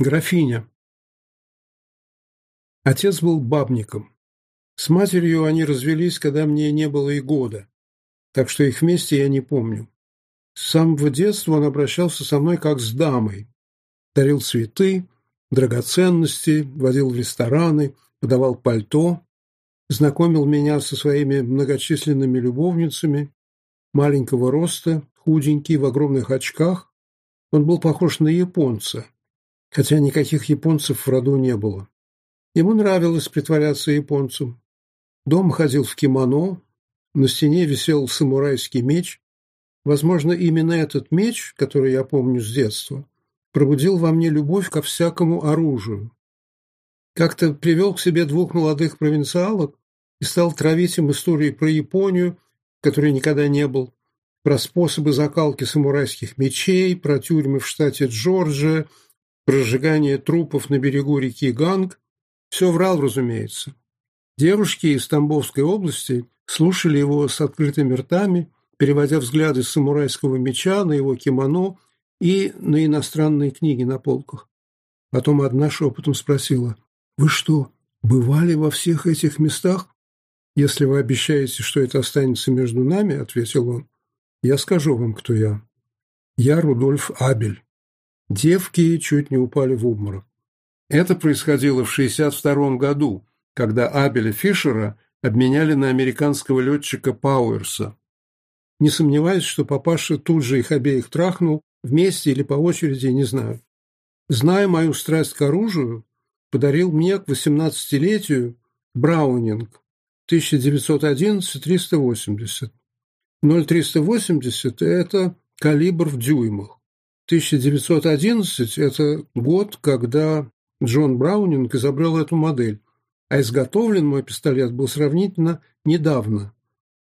Графиня. Отец был бабником. С матерью они развелись, когда мне не было и года, так что их вместе я не помню. С самого детства он обращался со мной как с дамой. Дарил цветы, драгоценности, водил в рестораны, подавал пальто, знакомил меня со своими многочисленными любовницами, маленького роста, худенький, в огромных очках. Он был похож на японца – хотя никаких японцев в роду не было. Ему нравилось притворяться японцем. Дом ходил в кимоно, на стене висел самурайский меч. Возможно, именно этот меч, который я помню с детства, пробудил во мне любовь ко всякому оружию. Как-то привел к себе двух молодых провинциалок и стал травить им истории про Японию, которой никогда не был, про способы закалки самурайских мечей, про тюрьмы в штате Джорджия – разжигание трупов на берегу реки Ганг, все врал, разумеется. Девушки из Тамбовской области слушали его с открытыми ртами, переводя взгляды с самурайского меча на его кимоно и на иностранные книги на полках. Потом одна шепотом спросила, «Вы что, бывали во всех этих местах?» «Если вы обещаете, что это останется между нами», — ответил он, — «я скажу вам, кто я. Я Рудольф Абель». Девки чуть не упали в обморок. Это происходило в 1962 году, когда Абеля Фишера обменяли на американского летчика Пауэрса. Не сомневаюсь, что папаша тут же их обеих трахнул, вместе или по очереди, не знаю. Зная мою страсть к оружию, подарил мне к 18-летию Браунинг 1911-380. 0,380 – это калибр в дюймах. 1911 – это год, когда Джон Браунинг изобрел эту модель, а изготовлен мой пистолет был сравнительно недавно.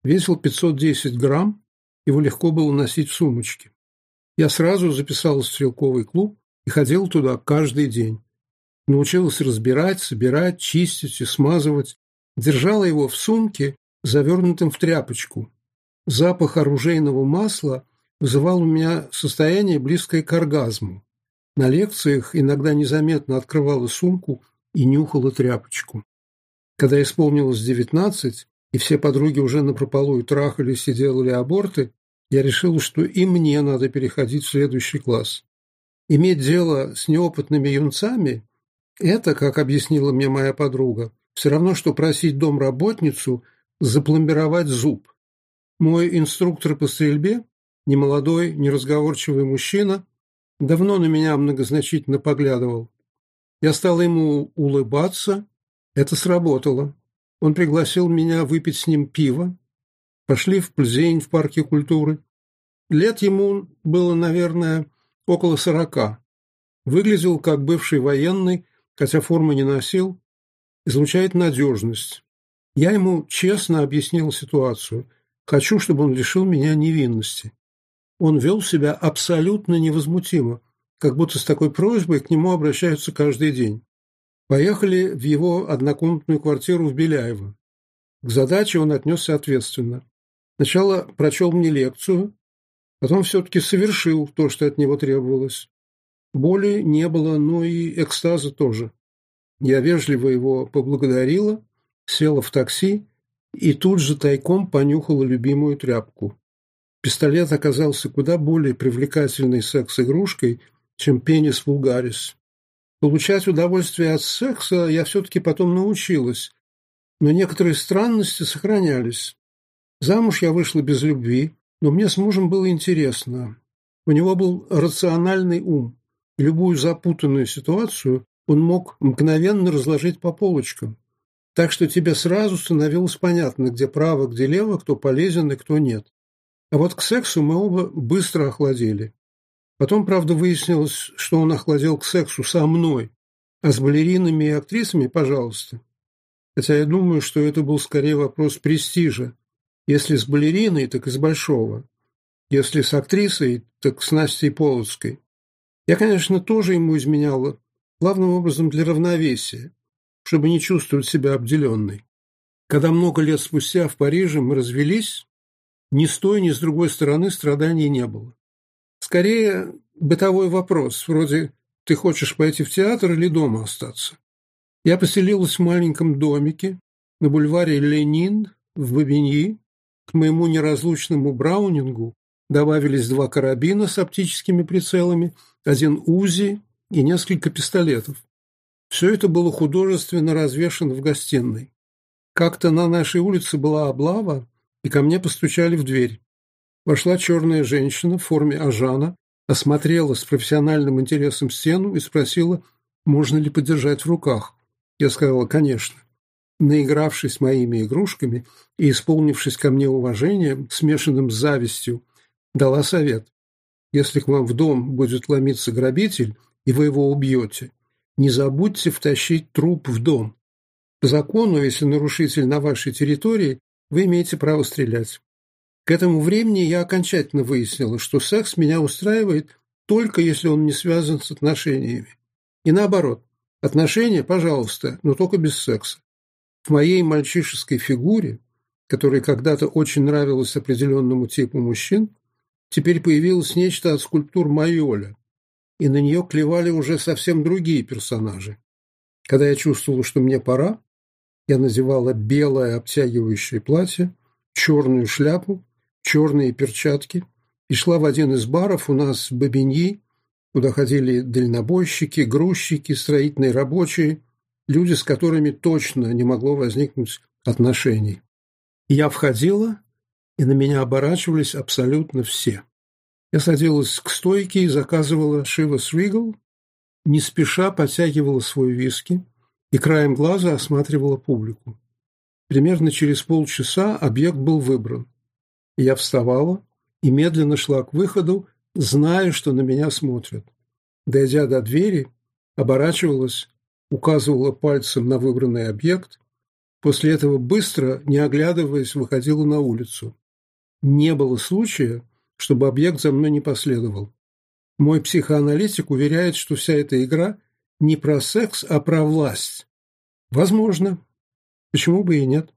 Весил 510 грамм, его легко было носить в сумочке. Я сразу записал в стрелковый клуб и ходил туда каждый день. Научился разбирать, собирать, чистить и смазывать. Держала его в сумке, завернутым в тряпочку. Запах оружейного масла – вызывал у меня состояние, близкое к оргазму. На лекциях иногда незаметно открывала сумку и нюхала тряпочку. Когда исполнилось девятнадцать, и все подруги уже напропалую трахались и делали аборты, я решил, что и мне надо переходить в следующий класс. Иметь дело с неопытными юнцами – это, как объяснила мне моя подруга, все равно, что просить домработницу запломбировать зуб. Мой инструктор по стрельбе немолодой, неразговорчивый мужчина, давно на меня многозначительно поглядывал. Я стал ему улыбаться. Это сработало. Он пригласил меня выпить с ним пиво. Пошли в Пльзень в парке культуры. Лет ему было, наверное, около сорока. Выглядел как бывший военный, хотя формы не носил. Излучает надежность. Я ему честно объяснил ситуацию. Хочу, чтобы он лишил меня невинности. Он вел себя абсолютно невозмутимо, как будто с такой просьбой к нему обращаются каждый день. Поехали в его однокомнатную квартиру в Беляево. К задаче он отнесся ответственно. Сначала прочел мне лекцию, потом все-таки совершил то, что от него требовалось. Боли не было, но и экстаза тоже. Я вежливо его поблагодарила, села в такси и тут же тайком понюхала любимую тряпку пистолет оказался куда более привлекательной секс-игрушкой, чем пенис вулгарис. Получать удовольствие от секса я все-таки потом научилась, но некоторые странности сохранялись. Замуж я вышла без любви, но мне с мужем было интересно. У него был рациональный ум, и любую запутанную ситуацию он мог мгновенно разложить по полочкам. Так что тебе сразу становилось понятно, где право, где лево, кто полезен и кто нет. А вот к сексу мы оба быстро охладели. Потом, правда, выяснилось, что он охладел к сексу со мной, а с балеринами и актрисами – пожалуйста. Хотя я думаю, что это был скорее вопрос престижа. Если с балериной, так и с Большого. Если с актрисой, так с Настей Полоцкой. Я, конечно, тоже ему изменяла, главным образом для равновесия, чтобы не чувствовать себя обделенной. Когда много лет спустя в Париже мы развелись, ни с той, ни с другой стороны страданий не было. Скорее, бытовой вопрос, вроде «ты хочешь пойти в театр или дома остаться?». Я поселилась в маленьком домике на бульваре Ленин в Бабиньи. К моему неразлучному браунингу добавились два карабина с оптическими прицелами, один УЗИ и несколько пистолетов. Все это было художественно развешано в гостиной. Как-то на нашей улице была облава, и ко мне постучали в дверь. Вошла черная женщина в форме ажана, осмотрела с профессиональным интересом стену и спросила, можно ли подержать в руках. Я сказала, конечно. Наигравшись моими игрушками и исполнившись ко мне уважением, смешанным с завистью, дала совет. Если к вам в дом будет ломиться грабитель, и вы его убьете, не забудьте втащить труп в дом. По закону, если нарушитель на вашей территории, вы имеете право стрелять. К этому времени я окончательно выяснила, что секс меня устраивает только если он не связан с отношениями. И наоборот, отношения, пожалуйста, но только без секса. В моей мальчишеской фигуре, которая когда-то очень нравилась определенному типу мужчин, теперь появилось нечто от скульптур Майоля, и на нее клевали уже совсем другие персонажи. Когда я чувствовала, что мне пора, я надевала белое обтягивающее платье, черную шляпу, черные перчатки и шла в один из баров у нас в Бабиньи, куда ходили дальнобойщики, грузчики, строительные рабочие, люди, с которыми точно не могло возникнуть отношений. Я входила, и на меня оборачивались абсолютно все. Я садилась к стойке и заказывала Шива Свигл, не спеша подтягивала свой виски – и краем глаза осматривала публику. Примерно через полчаса объект был выбран. Я вставала и медленно шла к выходу, зная, что на меня смотрят. Дойдя до двери, оборачивалась, указывала пальцем на выбранный объект, после этого быстро, не оглядываясь, выходила на улицу. Не было случая, чтобы объект за мной не последовал. Мой психоаналитик уверяет, что вся эта игра не про секс, а про власть. Возможно. Почему бы и нет?